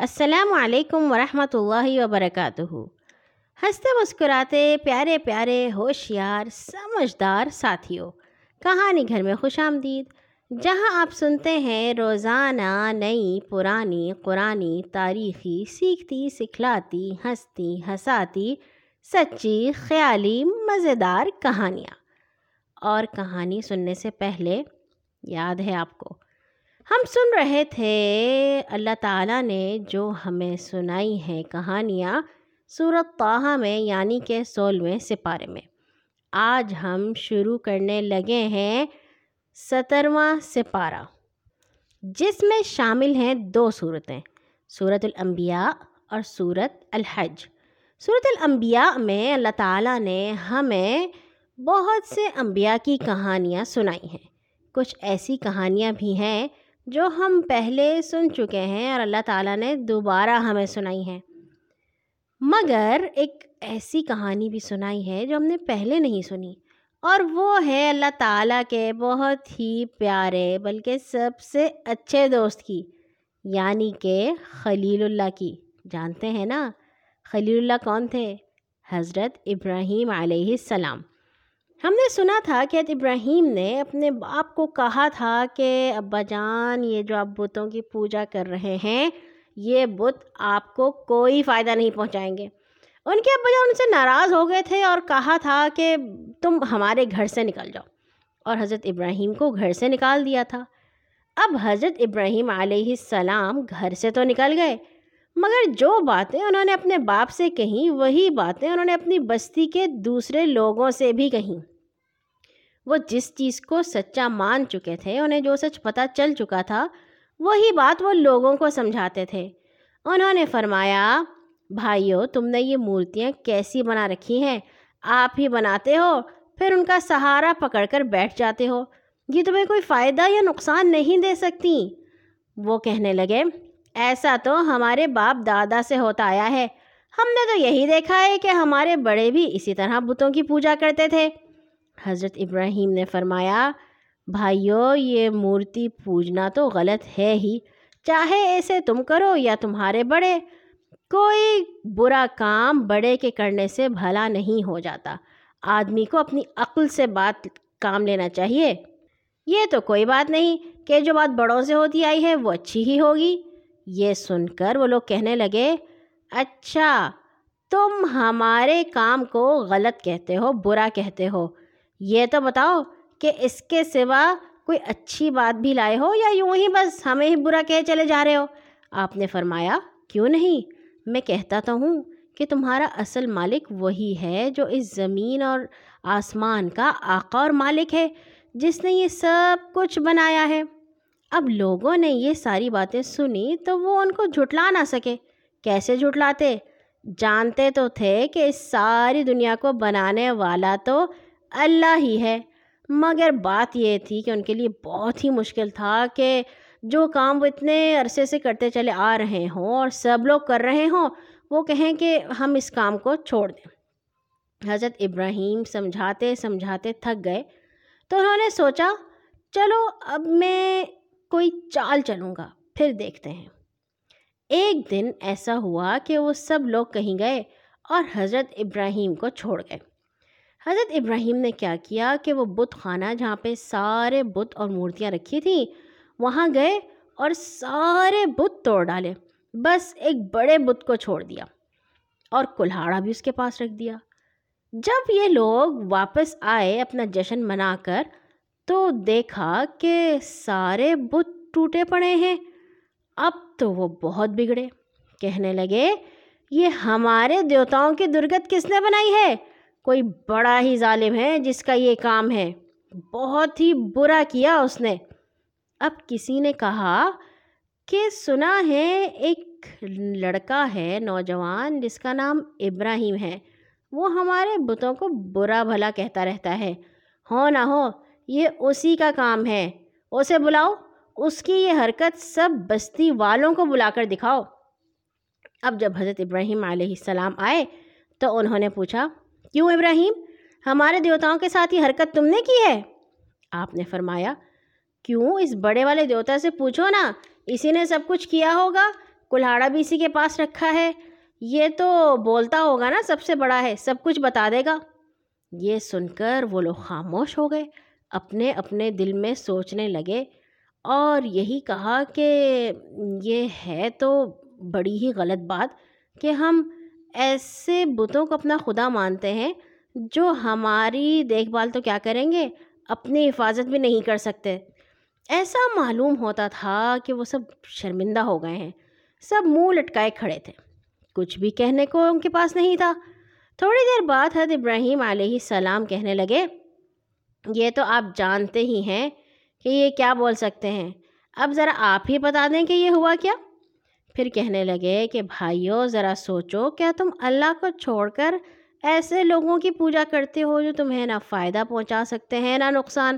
السلام علیکم ورحمۃ اللہ وبرکاتہ۔ ہنستے مسکراتے پیارے پیارے ہوشیار سمجھدار ساتھیوں، کہانی گھر میں خوش آمدید۔ جہاں آپ سنتے ہیں، روزانہ نئی پرانی قرآنی تاریخی سیکھتی، سکھلاتی، ہنستی ہساتی سچی، خیالی، مزیدار کہانیاں۔ اور کہانی سننے سے پہلے، یاد ہے آپ کو ہم سن رہے تھے۔ اللہ تعالیٰ نے جو ہمیں سنائی ہیں کہانیاں صورت طاہا میں یعنی کہ سولہویں سپارے میں۔ آج ہم شروع کرنے لگے ہیں سترواں سپارہ، جس میں شامل ہیں دو صورتیں صورت الانبیاء اور صورت الحج۔ صورت الانبیاء میں اللہ تعالیٰ نے ہمیں بہت سے انبیاء کی کہانیاں سنائی ہیں۔ کچھ ایسی کہانیاں بھی ہیں جو ہم پہلے سن چکے ہیں اور اللہ تعالیٰ نے دوبارہ ہمیں سنائی ہیں۔ مگر ایک ایسی کہانی بھی سنائی ہے جو ہم نے پہلے نہیں سنی۔ اور وہ ہے اللہ تعالیٰ کے بہت ہی پیارے بلکہ سب سے اچھے دوست کی یعنی کہ خلیل اللہ کی۔ جانتے ہیں نا؟ خلیل اللہ کون تھے؟ حضرت ابراہیم علیہ السلام۔ ہم نے سنا تھا کہ ابراہیم نے اپنے باپ کو کہا تھا کہ ابا جان، یہ جو آپ بتوں کی پوجا کر رہے ہیں، یہ بت آپ کو کوئی فائدہ نہیں پہنچائیں گے۔ ان کے ابا جان ان سے ناراض ہو گئے تھے اور کہا تھا کہ تم ہمارے گھر سے نکل جاؤ۔ اور حضرت ابراہیم کو گھر سے نکال دیا تھا۔ اب حضرت ابراہیم علیہ السلام گھر سے تو نکل گئے، مگر جو باتیں انہوں نے اپنے باپ سے کہیں، وہی باتیں انہوں نے اپنی بستی کے دوسرے لوگوں سے بھی کہیں۔ وہ جس چیز کو سچا مان چکے تھے، انہیں جو سچ پتہ چل چکا تھا، وہی بات وہ لوگوں کو سمجھاتے تھے۔ انہوں نے فرمایا، بھائیو، تم نے یہ مورتیاں کیسی بنا رکھی ہیں؟ آپ ہی بناتے ہو، پھر ان کا سہارا پکڑ کر بیٹھ جاتے ہو۔ یہ تمہیں کوئی فائدہ یا نقصان نہیں دے سکتی؟ وہ کہنے لگے، ایسا تو ہمارے باپ دادا سے ہوتا آیا ہے۔ ہم نے تو یہی دیکھا ہے کہ ہمارے بڑے بھی اسی طرح بتوں کی پوجا کرتے تھے۔ حضرت ابراہیم نے فرمایا، بھائیو، یہ مورتی پوجنا تو غلط ہے ہی۔ چاہے ایسے تم کرو یا تمہارے بڑے، کوئی برا کام بڑے کے کرنے سے بھلا نہیں ہو جاتا۔ آدمی کو اپنی عقل سے بات، کام لینا چاہیے۔ یہ تو کوئی بات نہیں کہ جو بات بڑوں سے ہوتی آئی ہے، وہ اچھی ہی ہوگی۔ یہ سن کر وہ لوگ کہنے لگے اچھا تم ہمارے کام کو غلط کہتے ہو، برا کہتے ہو۔ یہ تو بتاؤ کہ اس کے سوا کوئی اچھی بات بھی لائے ہو یا یوں ہی بس ہمیں ہی برا کہے چلے جا رہے ہو؟ آپ نے فرمایا، کیوں نہیں؟ میں کہتا تو ہوں کہ تمہارا اصل مالک وہی ہے جو اس زمین اور آسمان کا آقا اور مالک ہے، جس نے یہ سب کچھ بنایا ہے۔ اب لوگوں نے یہ ساری باتیں سنی تو وہ ان کو جھٹلا نہ سکے۔ کیسے جھٹلاتے؟ جانتے تو تھے کہ اس ساری دنیا کو بنانے والا تو اللہ ہی ہے۔ مگر بات یہ تھی کہ ان کے لیے بہت ہی مشکل تھا کہ جو کام وہ اتنے عرصے سے کرتے چلے آ رہے ہوں اور سب لوگ کر رہے ہوں، وہ کہیں کہ ہم اس کام کو چھوڑ دیں۔ حضرت ابراہیم سمجھاتے سمجھاتے تھک گئے۔ تو انہوں نے سوچا، چلو اب میں کوئی چال چلوں گا، پھر دیکھتے ہیں۔ ایک دن ایسا ہوا کہ وہ سب لوگ کہیں گئے اور حضرت ابراہیم کو چھوڑ گئے۔ حضرت ابراہیم نے کیا کیا کہ وہ بت خانہ جہاں پہ سارے بت اور مورتیاں رکھی تھیں، وہاں گئے اور سارے بت توڑ ڈالے۔ بس ایک بڑے بت کو چھوڑ دیا اور کلہاڑا بھی اس کے پاس رکھ دیا۔ جب یہ لوگ واپس آئے اپنا جشن منا کر، تو دیکھا کہ سارے بت ٹوٹے پڑے ہیں۔ اب تو وہ بہت بگڑے۔ کہنے لگے، یہ ہمارے دیوتاؤں کی درگت کس نے بنائی ہے؟ کوئی بڑا ہی ظالم ہے جس کا یہ کام ہے۔ بہت ہی برا کیا اس نے۔ اب کسی نے کہا کہ سنا ہے ایک لڑکا ہے نوجوان جس کا نام ابراہیم ہے۔ وہ ہمارے بتوں کو برا بھلا کہتا رہتا ہے۔ ہو نہ ہو، یہ اسی کا کام ہے۔ اسے بلاؤ، اس کی یہ حرکت سب بستی والوں کو بلا کر دکھاؤ۔ اب جب حضرت ابراہیم علیہ السلام آئے تو انہوں نے پوچھا کیوں ابراہیم؟ ہمارے دیوتاؤں کے ساتھ یہ حرکت تم نے کی ہے؟ آپ نے فرمایا، کیوں اس بڑے والے دیوتا سے پوچھو نا، اسی نے سب کچھ کیا ہوگا؟ کلہاڑا بھی اسی کے پاس رکھا ہے۔ یہ تو بولتا ہوگا نا، سب سے بڑا ہے، سب کچھ بتا دے گا۔ یہ سن کر وہ لوگ خاموش ہو گئے، اپنے اپنے دل میں سوچنے لگے۔ اور یہی کہا کہ یہ ہے تو بڑی ہی غلط بات کہ ہم ایسے بتوں کو اپنا خدا مانتے ہیں جو ہماری دیکھ بھال تو کیا کریں گے؟ اپنی حفاظت بھی نہیں کر سکتے۔ ایسا معلوم ہوتا تھا کہ وہ سب شرمندہ ہو گئے ہیں۔ سب منہ لٹکائے کھڑے تھے۔ کچھ بھی کہنے کو ان کے پاس نہیں تھا۔ تھوڑی دیر بعد حضرت ابراہیم علیہ السلام کہنے لگے، یہ تو آپ جانتے ہی ہیں کہ یہ کیا بول سکتے ہیں۔ اب ذرا آپ ہی بتا دیں کہ یہ ہوا کیا؟ پھر کہنے لگے کہ بھائیو، ذرا سوچو، کیا تم اللہ کو چھوڑ کر ایسے لوگوں کی پوجا کرتے ہو جو تمہیں نہ فائدہ پہنچا سکتے ہیں نہ نقصان؟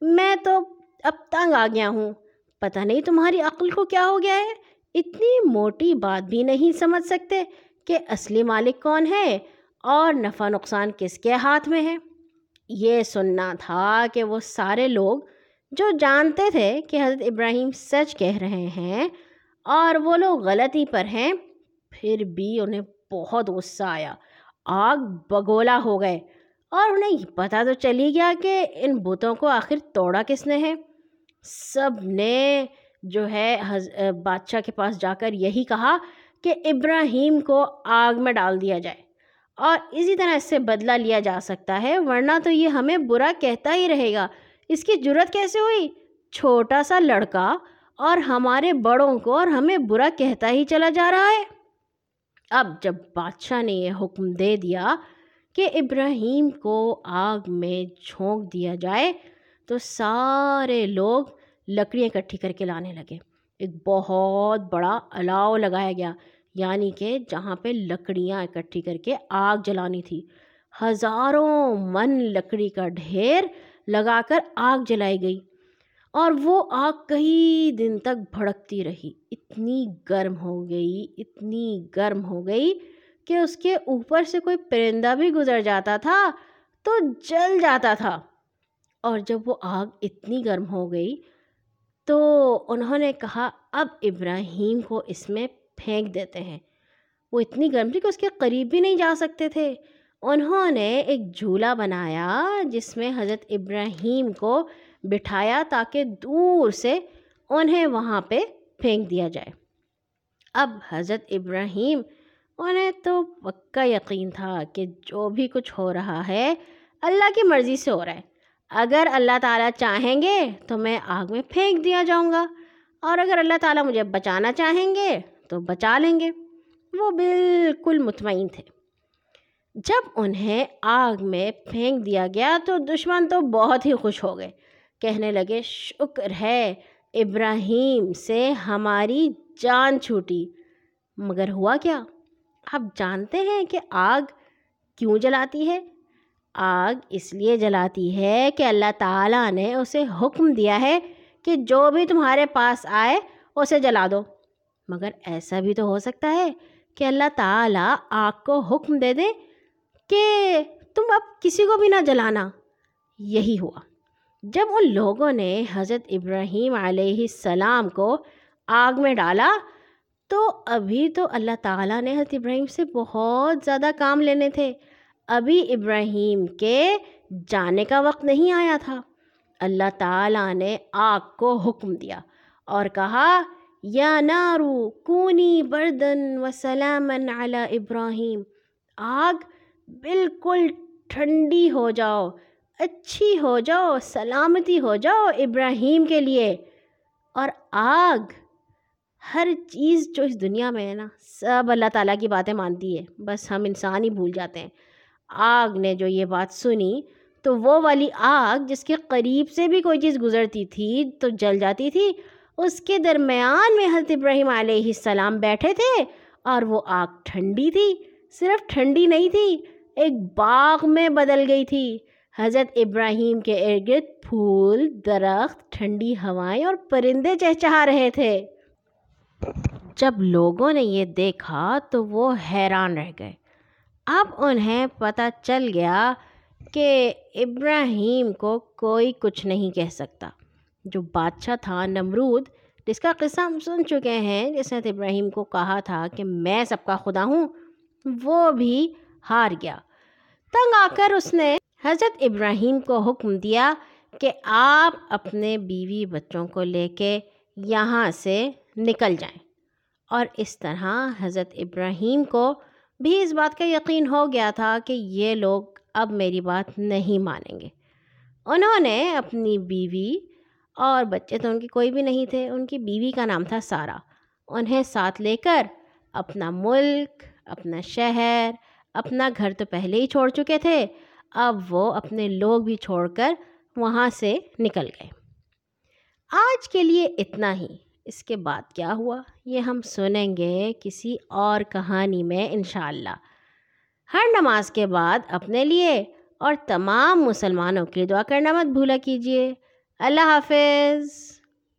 میں تو اب تنگ آ گیا ہوں۔ پتہ نہیں تمہاری عقل کو کیا ہو گیا ہے؟ اتنی موٹی بات بھی نہیں سمجھ سکتے کہ اصلی مالک کون ہے اور نفع نقصان کس کے ہاتھ میں ہے۔ یہ سننا تھا کہ وہ سارے لوگ جو جانتے تھے کہ حضرت ابراہیم سچ کہہ رہے ہیں اور وہ لوگ غلطی پر ہیں۔ پھر بھی انہیں بہت غصہ آیا۔ آگ بگولا ہو گئے۔ اور انہیں پتہ تو چلی گیا کہ ان بتوں کو آخر توڑا کس نے ہے۔ سب نے جو ہے بادشاہ کے پاس جا کر یہی کہا کہ ابراہیم کو آگ میں ڈال دیا جائے۔ اور اسی طرح اس سے بدلہ لیا جا سکتا ہے، ورنہ تو یہ ہمیں برا کہتا ہی رہے گا۔ اس کی جرت کیسے ہوئی؟ چھوٹا سا لڑکا اور ہمارے بڑوں کو اور ہمیں برا کہتا ہی چلا جا رہا ہے۔ اب جب بادشاہ نے یہ حکم دے دیا کہ ابراہیم کو آگ میں جھونک دیا جائے، تو سارے لوگ لکڑیاں اکٹھی کر کے لانے لگے۔ ایک بہت بڑا الاؤ لگایا گیا یعنی کہ جہاں پہ لکڑیاں اکٹھی کر کے آگ جلانی تھی۔ ہزاروں من لکڑی کا ڈھیر لگا کر آگ جلائی گئی۔ اور وہ آگ کئی دن تک بھڑکتی رہی۔ اتنی گرم ہو گئی، اتنی گرم ہو گئی کہ اس کے اوپر سے کوئی پرندہ بھی گزر جاتا تھا تو جل جاتا تھا۔ اور جب وہ آگ اتنی گرم ہو گئی تو انہوں نے کہا، اب ابراہیم کو اس میں پھینک دیتے ہیں۔ وہ اتنی گرم تھی کہ اس کے قریب بھی نہیں جا سکتے تھے۔ انہوں نے ایک جھولا بنایا جس میں حضرت ابراہیم کو بٹھایا تاکہ دور سے انہیں وہاں پہ پھینک دیا جائے۔ اب حضرت ابراہیم، انہیں تو پکا یقین تھا کہ جو بھی کچھ ہو رہا ہے اللہ کی مرضی سے ہو رہا ہے۔ اگر اللہ تعالیٰ چاہیں گے تو میں آگ میں پھینک دیا جاؤں گا، اور اگر اللہ تعالیٰ مجھے بچانا چاہیں گے تو بچا لیں گے۔ وہ بالکل مطمئن تھے۔ جب انہیں آگ میں پھینک دیا گیا تو دشمن تو بہت ہی خوش ہو گئے۔ کہنے لگے، شکر ہے، ابراہیم سے ہماری جان چھوٹی۔ مگر ہوا کیا؟ آپ جانتے ہیں کہ آگ کیوں جلاتی ہے؟ آگ اس لیے جلاتی ہے کہ اللہ تعالیٰ نے اسے حکم دیا ہے کہ جو بھی تمہارے پاس آئے، اسے جلا دو۔ مگر ایسا بھی تو ہو سکتا ہے کہ اللہ تعالیٰ آگ کو حکم دے دے کہ تم اب کسی کو بھی نہ جلانا۔ یہی ہوا۔ جب ان لوگوں نے حضرت ابراہیم علیہ السلام کو آگ میں ڈالا، تو ابھی تو اللہ تعالیٰ نے حضرت ابراہیم سے بہت زیادہ کام لینے تھے۔ ابھی ابراہیم کے جانے کا وقت نہیں آیا تھا۔ اللہ تعالیٰ نے آگ کو حکم دیا اور کہا، یا نارو کونی بردن و سلامن علی ابراہیم، آگ بالکل ٹھنڈی ہو جاؤ۔ اچھی ہو جاؤ، سلامتی ہو جاؤ ابراہیم کے لیے۔ اور آگ، ہر چیز جو اس دنیا میں ہے نا، سب اللہ تعالیٰ کی باتیں مانتی ہے۔ بس ہم انسان ہی بھول جاتے ہیں۔ آگ نے جو یہ بات سنی، تو وہ والی آگ جس کے قریب سے بھی کوئی چیز گزرتی تھی، تو جل جاتی تھی۔ اس کے درمیان میں حضرت ابراہیم علیہ السلام بیٹھے تھے، اور وہ آگ ٹھنڈی تھی۔ صرف ٹھنڈی نہیں تھی، ایک باغ میں بدل گئی تھی۔ حضرت ابراہیم کے ارد گرد پھول، درخت، ٹھنڈی ہوائیں اور پرندے چہچہا رہے تھے۔ جب لوگوں نے یہ دیکھا تو وہ حیران رہ گئے۔ اب انہیں پتہ چل گیا کہ ابراہیم کو کوئی کچھ نہیں کہہ سکتا۔ جو بادشاہ تھا نمرود، جس کا قصہ ہم سن چکے ہیں، جس نے ابراہیم کو کہا تھا کہ میں سب کا خدا ہوں، وہ بھی ہار گیا۔ تنگ آ کر اس نے حضرت ابراہیم کو حکم دیا کہ آپ اپنے بیوی بچوں کو لے کے یہاں سے نکل جائیں۔ اور اس طرح حضرت ابراہیم کو بھی اس بات کا یقین ہو گیا تھا کہ یہ لوگ اب میری بات نہیں مانیں گے۔ انہوں نے اپنی بیوی اور بچے تو ان کی کوئی بھی نہیں تھے، ان کی بیوی کا نام تھا سارا انہیں ساتھ لے کر اپنا ملک، اپنا شہر، اپنا گھر تو پہلے ہی چھوڑ چکے تھے۔ اب وہ اپنے لوگ بھی چھوڑ کر وہاں سے نکل گئے۔ آج کے لیے اتنا ہی۔ اس کے بعد کیا ہوا؟ یہ ہم سنیں گے کسی اور کہانی میں انشاءاللہ۔ ہر نماز کے بعد اپنے لیے اور تمام مسلمانوں کی دعا کرنا مت بھولا کیجیے اللہ حافظ۔